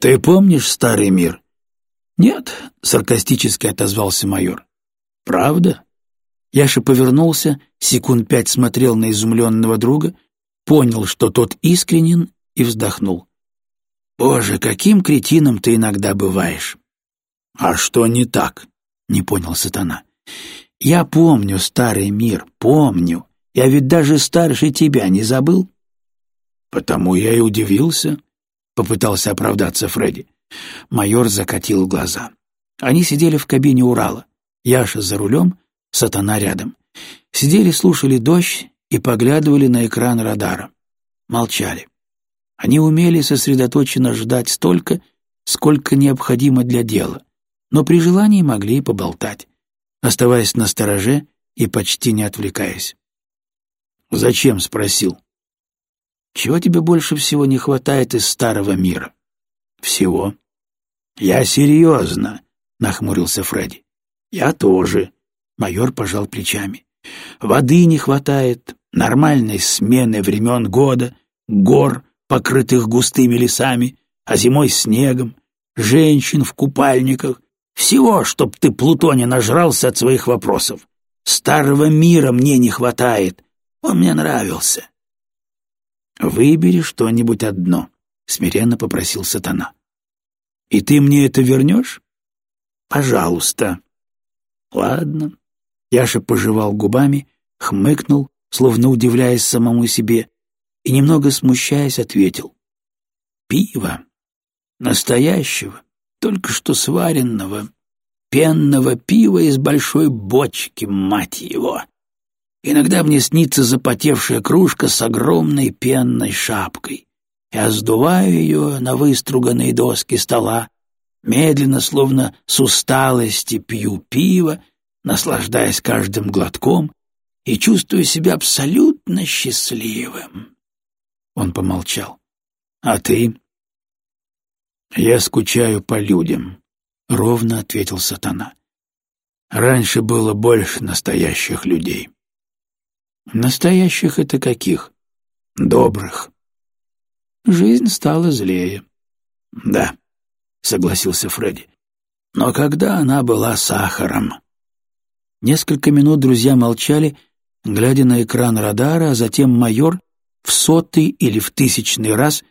«Ты помнишь старый мир?» «Нет», — саркастически отозвался майор. «Правда?» Яша повернулся, секунд пять смотрел на изумленного друга, понял, что тот искренен, и вздохнул. «Боже, каким кретином ты иногда бываешь!» «А что не так?» — не понял сатана. «Я помню старый мир, помню. Я ведь даже старше тебя не забыл?» «Потому я и удивился», — попытался оправдаться Фредди. Майор закатил глаза. Они сидели в кабине Урала. Яша за рулем, сатана рядом. Сидели, слушали дождь и поглядывали на экран радара. Молчали. Они умели сосредоточенно ждать столько, сколько необходимо для дела, но при желании могли и поболтать, оставаясь на стороже и почти не отвлекаясь. «Зачем?» — спросил. «Чего тебе больше всего не хватает из старого мира?» «Всего». «Я серьезно», — нахмурился Фредди. «Я тоже», — майор пожал плечами. «Воды не хватает, нормальной смены времен года, гор, покрытых густыми лесами, а зимой снегом, женщин в купальниках, всего, чтоб ты, Плутоне, нажрался от своих вопросов. Старого мира мне не хватает, он мне нравился. «Выбери что-нибудь одно», — смиренно попросил сатана. «И ты мне это вернешь?» «Пожалуйста». «Ладно». Яша пожевал губами, хмыкнул, словно удивляясь самому себе, и, немного смущаясь, ответил. «Пиво. Настоящего, только что сваренного, пенного пива из большой бочки, мать его. Иногда мне снится запотевшая кружка с огромной пенной шапкой. Я сдуваю ее на выструганные доски стола, медленно, словно с усталости, пью пиво, наслаждаясь каждым глотком и чувствую себя абсолютно счастливым. Он помолчал. «А ты?» «Я скучаю по людям», — ровно ответил сатана. «Раньше было больше настоящих людей». Настоящих это каких? Добрых. Жизнь стала злее. Да, согласился Фредди. Но когда она была сахаром? Несколько минут друзья молчали, глядя на экран радара, а затем майор в сотый или в тысячный раз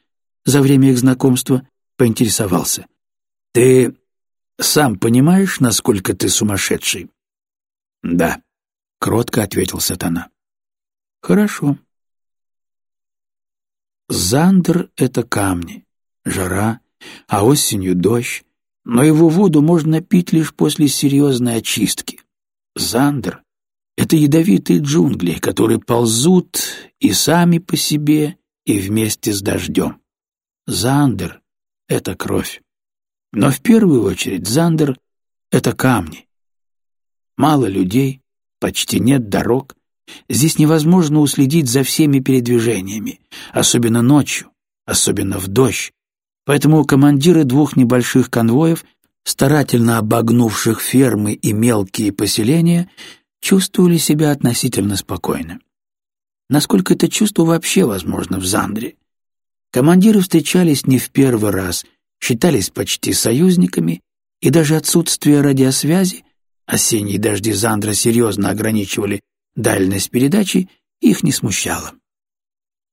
за время их знакомства поинтересовался. «Ты сам понимаешь, насколько ты сумасшедший?» «Да», — кротко ответил сатана. Хорошо. Зандер — это камни, жара, а осенью дождь, но его воду можно пить лишь после серьезной очистки. Зандер — это ядовитые джунгли, которые ползут и сами по себе, и вместе с дождем. Зандер — это кровь. Но в первую очередь Зандер — это камни. Мало людей, почти нет дорог, Здесь невозможно уследить за всеми передвижениями, особенно ночью, особенно в дождь. Поэтому командиры двух небольших конвоев, старательно обогнувших фермы и мелкие поселения, чувствовали себя относительно спокойно. Насколько это чувство вообще возможно в Зандре? Командиры встречались не в первый раз, считались почти союзниками, и даже отсутствие радиосвязи, осенние дожди Зандра серьезно ограничивали Дальность передачи их не смущала.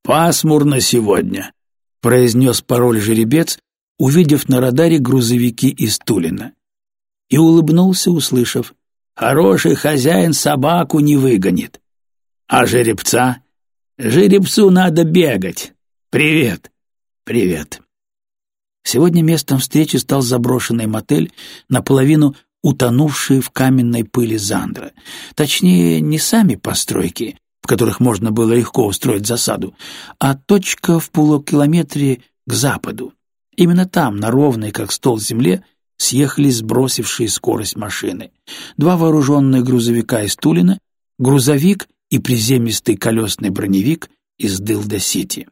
«Пасмурно сегодня», — произнес пароль жеребец, увидев на радаре грузовики из Тулина. И улыбнулся, услышав, «Хороший хозяин собаку не выгонит. А жеребца? Жеребцу надо бегать. Привет, привет». Сегодня местом встречи стал заброшенный мотель, наполовину утонувшие в каменной пыли Зандра. Точнее, не сами постройки, в которых можно было легко устроить засаду, а точка в полукилометре к западу. Именно там, на ровной, как стол земле, съехались сбросившие скорость машины. Два вооруженных грузовика из Тулина, грузовик и приземистый колесный броневик из Дылда-Сити.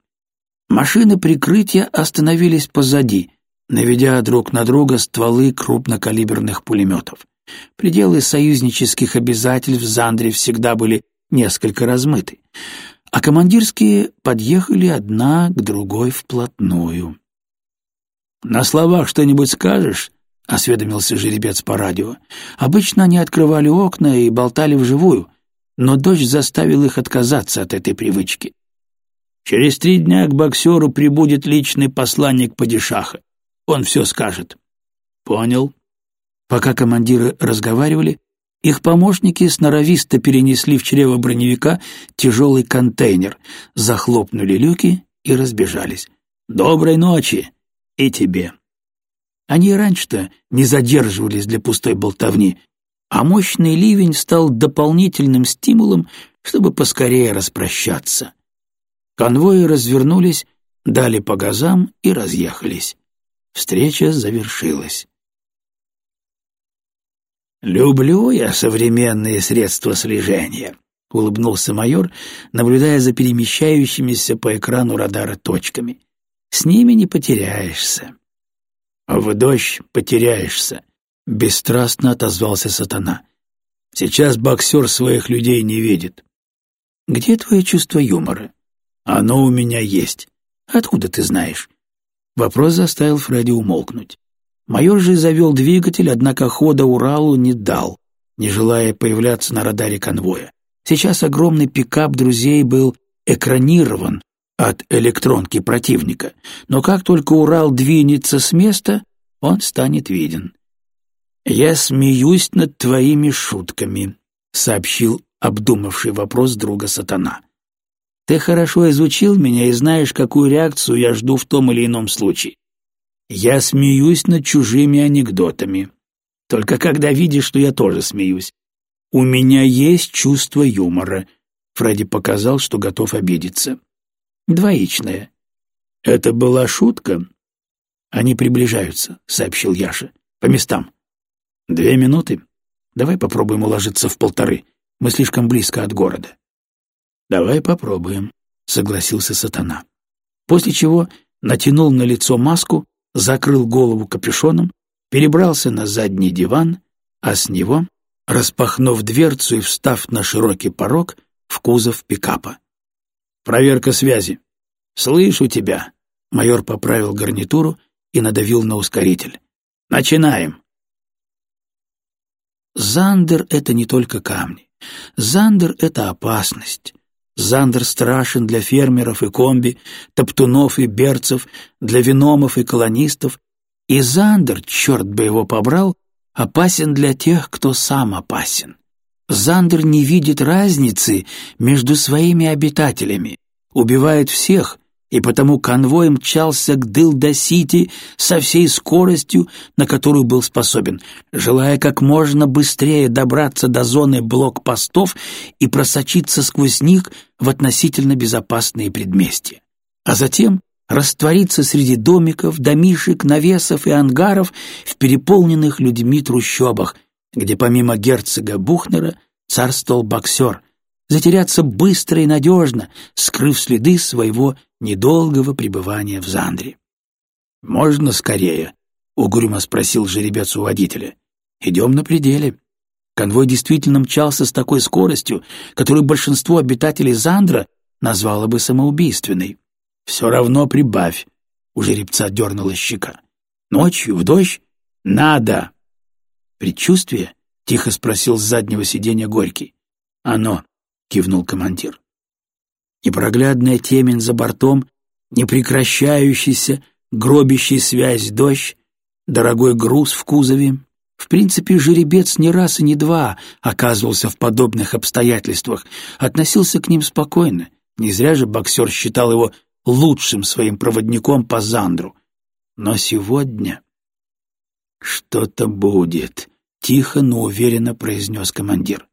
Машины прикрытия остановились позади, наведя друг на друга стволы крупнокалиберных пулеметов. Пределы союзнических обязательств Зандре всегда были несколько размыты, а командирские подъехали одна к другой вплотную. «На словах что-нибудь скажешь?» — осведомился жеребец по радио. Обычно они открывали окна и болтали вживую, но дождь заставил их отказаться от этой привычки. «Через три дня к боксеру прибудет личный посланник Падишаха. Он все скажет». «Понял». Пока командиры разговаривали, их помощники сноровисто перенесли в чрево броневика тяжелый контейнер, захлопнули люки и разбежались. «Доброй ночи! И тебе!» Они раньше-то не задерживались для пустой болтовни, а мощный ливень стал дополнительным стимулом, чтобы поскорее распрощаться. Конвои развернулись, дали по газам и разъехались. Встреча завершилась. «Люблю я современные средства слежения», — улыбнулся майор, наблюдая за перемещающимися по экрану радара точками. «С ними не потеряешься». «В дождь потеряешься», — бесстрастно отозвался сатана. «Сейчас боксер своих людей не видит». «Где твое чувство юмора?» «Оно у меня есть». «Откуда ты знаешь?» Вопрос заставил Фредди умолкнуть. Майор же завел двигатель, однако хода Уралу не дал, не желая появляться на радаре конвоя. Сейчас огромный пикап друзей был экранирован от электронки противника, но как только Урал двинется с места, он станет виден. «Я смеюсь над твоими шутками», — сообщил обдумавший вопрос друга сатана. «Ты хорошо изучил меня и знаешь, какую реакцию я жду в том или ином случае. Я смеюсь над чужими анекдотами. Только когда видишь, что я тоже смеюсь. У меня есть чувство юмора. Фредди показал, что готов обидеться. Двоичное. Это была шутка? Они приближаются, сообщил Яша. По местам. Две минуты. Давай попробуем уложиться в полторы. Мы слишком близко от города. Давай попробуем, согласился сатана. После чего натянул на лицо маску закрыл голову капюшоном, перебрался на задний диван, а с него, распахнув дверцу и встав на широкий порог, в кузов пикапа. «Проверка связи». «Слышу тебя», — майор поправил гарнитуру и надавил на ускоритель. «Начинаем». Зандер — это не только камни. Зандер — это опасность. Зандер страшен для фермеров и комби, топтунов и берцев, для виномов и колонистов. И Зандер, черт бы его побрал, опасен для тех, кто сам опасен. Зандер не видит разницы между своими обитателями, убивает всех, и потому конвой мчался к Дылда-Сити со всей скоростью, на которую был способен, желая как можно быстрее добраться до зоны блокпостов и просочиться сквозь них в относительно безопасные предместья. А затем раствориться среди домиков, домишек, навесов и ангаров в переполненных людьми трущобах, где помимо герцога Бухнера царствовал боксер, затеряться быстро и надежно, скрыв следы своего недолгого пребывания в Зандре. «Можно скорее?» — угрюмо спросил жеребец у водителя. «Идем на пределе». Конвой действительно мчался с такой скоростью, которую большинство обитателей Зандра назвало бы самоубийственной. «Все равно прибавь», — у жеребца дернула щека. «Ночью, в дождь? Надо!» «Предчувствие?» — тихо спросил с заднего сиденья Горький. «Оно», — кивнул командир. Непроглядная темень за бортом, непрекращающийся, гробящий связь дождь, дорогой груз в кузове. В принципе, жеребец не раз и не два оказывался в подобных обстоятельствах, относился к ним спокойно. Не зря же боксер считал его лучшим своим проводником по Зандру. Но сегодня что-то будет, тихо, но уверенно произнес командир.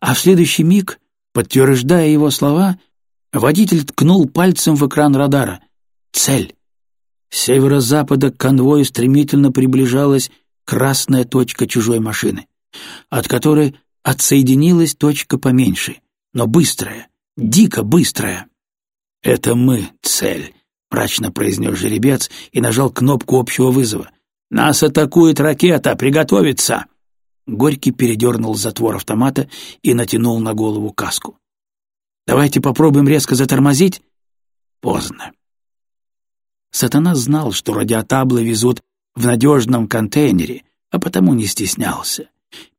А в следующий миг, подтверждая его слова, водитель ткнул пальцем в экран радара. Цель. С северо-запада к конвою стремительно приближалась красная точка чужой машины, от которой отсоединилась точка поменьше, но быстрая, дико быстрая. «Это мы, цель», — мрачно произнес жеребец и нажал кнопку общего вызова. «Нас атакует ракета! Приготовиться!» Горький передернул затвор автомата и натянул на голову каску. «Давайте попробуем резко затормозить?» Поздно. Сатана знал, что радиотаблы везут в надежном контейнере, а потому не стеснялся.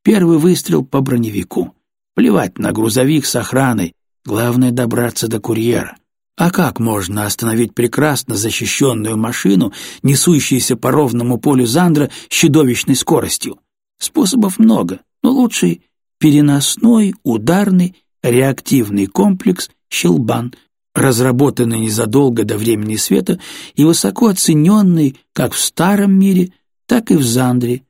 Первый выстрел по броневику. Плевать на грузовик с охраной, главное добраться до курьера. А как можно остановить прекрасно защищенную машину, несущуюся по ровному полю Зандра с чудовищной скоростью? Способов много, но лучший — переносной, ударный, реактивный комплекс «Щелбан», разработанный незадолго до времени света и высоко оцененный как в старом мире, так и в Зандре.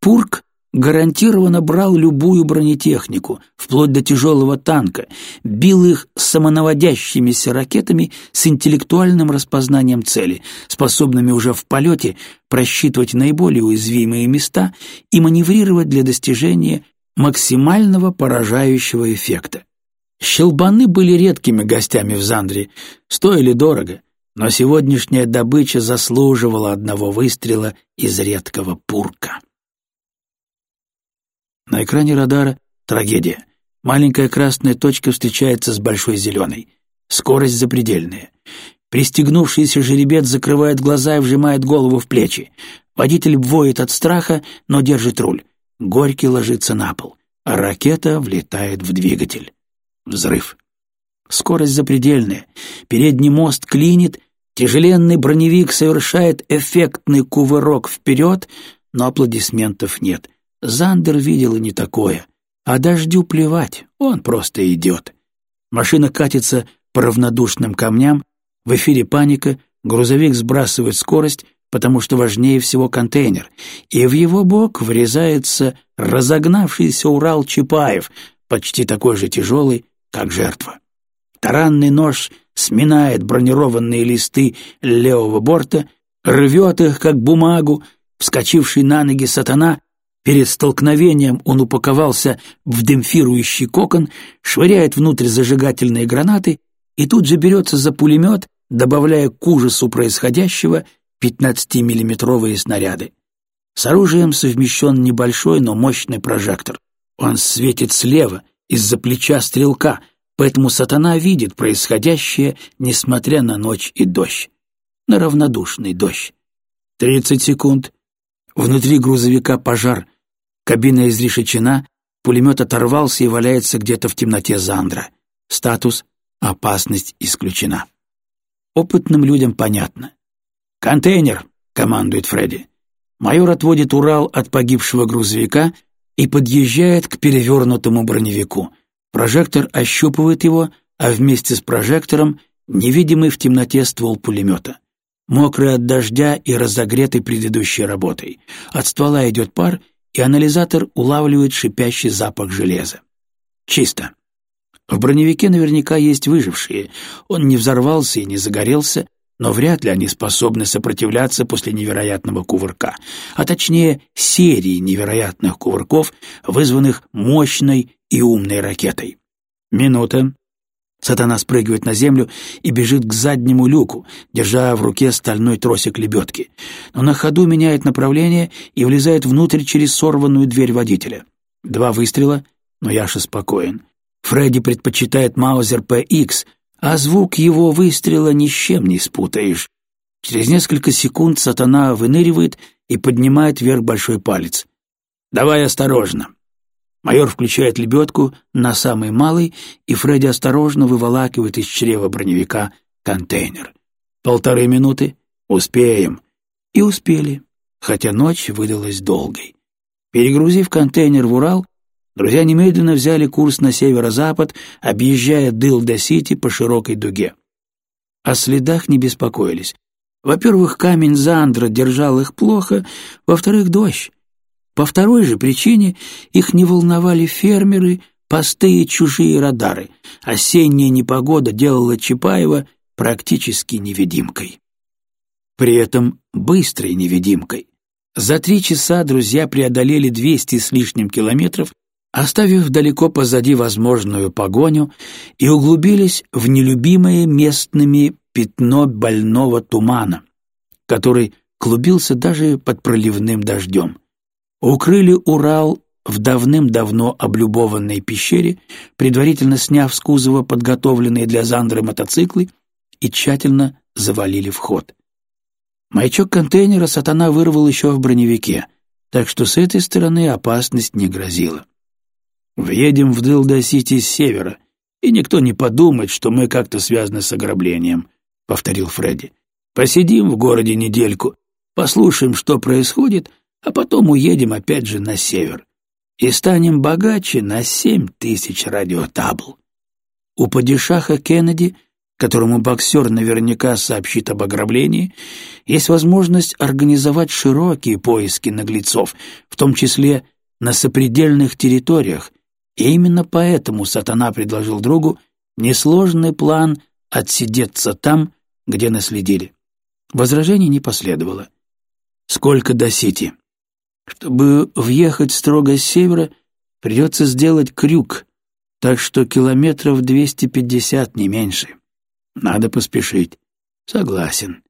Пурк гарантированно брал любую бронетехнику, вплоть до тяжелого танка, бил их самонаводящимися ракетами с интеллектуальным распознанием цели, способными уже в полете просчитывать наиболее уязвимые места и маневрировать для достижения максимального поражающего эффекта. Щелбаны были редкими гостями в Зандре, стоили дорого, но сегодняшняя добыча заслуживала одного выстрела из редкого пурка. На экране радара трагедия. Маленькая красная точка встречается с большой зеленой. Скорость запредельная. Пристегнувшийся жеребец закрывает глаза и вжимает голову в плечи. Водитель воет от страха, но держит руль. Горький ложится на пол, а ракета влетает в двигатель. Взрыв. Скорость запредельная. Передний мост клинит, тяжеленный броневик совершает эффектный кувырок вперед, но аплодисментов нет. Зандер видел и не такое. А дождю плевать, он просто идет. Машина катится по равнодушным камням, в эфире паника, грузовик сбрасывает скорость, потому что важнее всего контейнер, и в его бок врезается разогнавшийся Урал Чапаев, почти такой же тяжелый, как жертва. Таранный нож сминает бронированные листы левого борта, рвет их, как бумагу, вскочивший на ноги сатана Перед столкновением он упаковался в демпфирующий кокон, швыряет внутрь зажигательные гранаты и тут же берется за пулемет, добавляя к ужасу происходящего 15-миллиметровые снаряды. С оружием совмещен небольшой, но мощный прожектор. Он светит слева, из-за плеча стрелка, поэтому сатана видит происходящее, несмотря на ночь и дождь. На равнодушный дождь. Тридцать секунд. Внутри грузовика пожар, Кабина изрешечена, пулемет оторвался и валяется где-то в темноте Зандра. Статус «Опасность исключена». Опытным людям понятно. «Контейнер!» — командует Фредди. Майор отводит Урал от погибшего грузовика и подъезжает к перевернутому броневику. Прожектор ощупывает его, а вместе с прожектором невидимый в темноте ствол пулемета. Мокрый от дождя и разогретый предыдущей работой. От ствола идет пар — и анализатор улавливает шипящий запах железа. Чисто. В броневике наверняка есть выжившие. Он не взорвался и не загорелся, но вряд ли они способны сопротивляться после невероятного кувырка, а точнее серии невероятных кувырков, вызванных мощной и умной ракетой. Минута, Сатана спрыгивает на землю и бежит к заднему люку, держа в руке стальной тросик лебедки. Но на ходу меняет направление и влезает внутрь через сорванную дверь водителя. Два выстрела, но Яша спокоен. Фредди предпочитает Маузер PX, а звук его выстрела ни с чем не спутаешь. Через несколько секунд сатана выныривает и поднимает вверх большой палец. «Давай осторожно. Майор включает лебедку на самый малый, и Фредди осторожно выволакивает из чрева броневика контейнер. Полторы минуты. Успеем. И успели, хотя ночь выдалась долгой. Перегрузив контейнер в Урал, друзья немедленно взяли курс на северо-запад, объезжая Дылда-Сити по широкой дуге. О следах не беспокоились. Во-первых, камень Зандра держал их плохо, во-вторых, дождь. По второй же причине их не волновали фермеры, посты и чужие радары. Осенняя непогода делала Чапаева практически невидимкой. При этом быстрой невидимкой. За три часа друзья преодолели двести с лишним километров, оставив далеко позади возможную погоню, и углубились в нелюбимое местными пятно больного тумана, который клубился даже под проливным дождем укрыли Урал в давным-давно облюбованной пещере, предварительно сняв с кузова подготовленные для Зандры мотоциклы и тщательно завалили вход. Маячок контейнера сатана вырвал еще в броневике, так что с этой стороны опасность не грозила. «Въедем в Дилда-Сити с севера, и никто не подумает, что мы как-то связаны с ограблением», — повторил Фредди. «Посидим в городе недельку, послушаем, что происходит, а потом уедем опять же на север и станем богаче на семь тысяч радиотабл». У падишаха Кеннеди которому боксер наверняка сообщит об ограблении, есть возможность организовать широкие поиски наглецов, в том числе на сопредельных территориях, и именно поэтому сатана предложил другу несложный план отсидеться там, где наследили. Возражений не последовало. Сколько до Сити? Чтобы въехать строго с севера, придется сделать крюк, так что километров 250 не меньше. Надо поспешить. Согласен.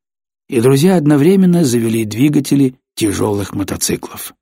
И друзья одновременно завели двигатели тяжелых мотоциклов.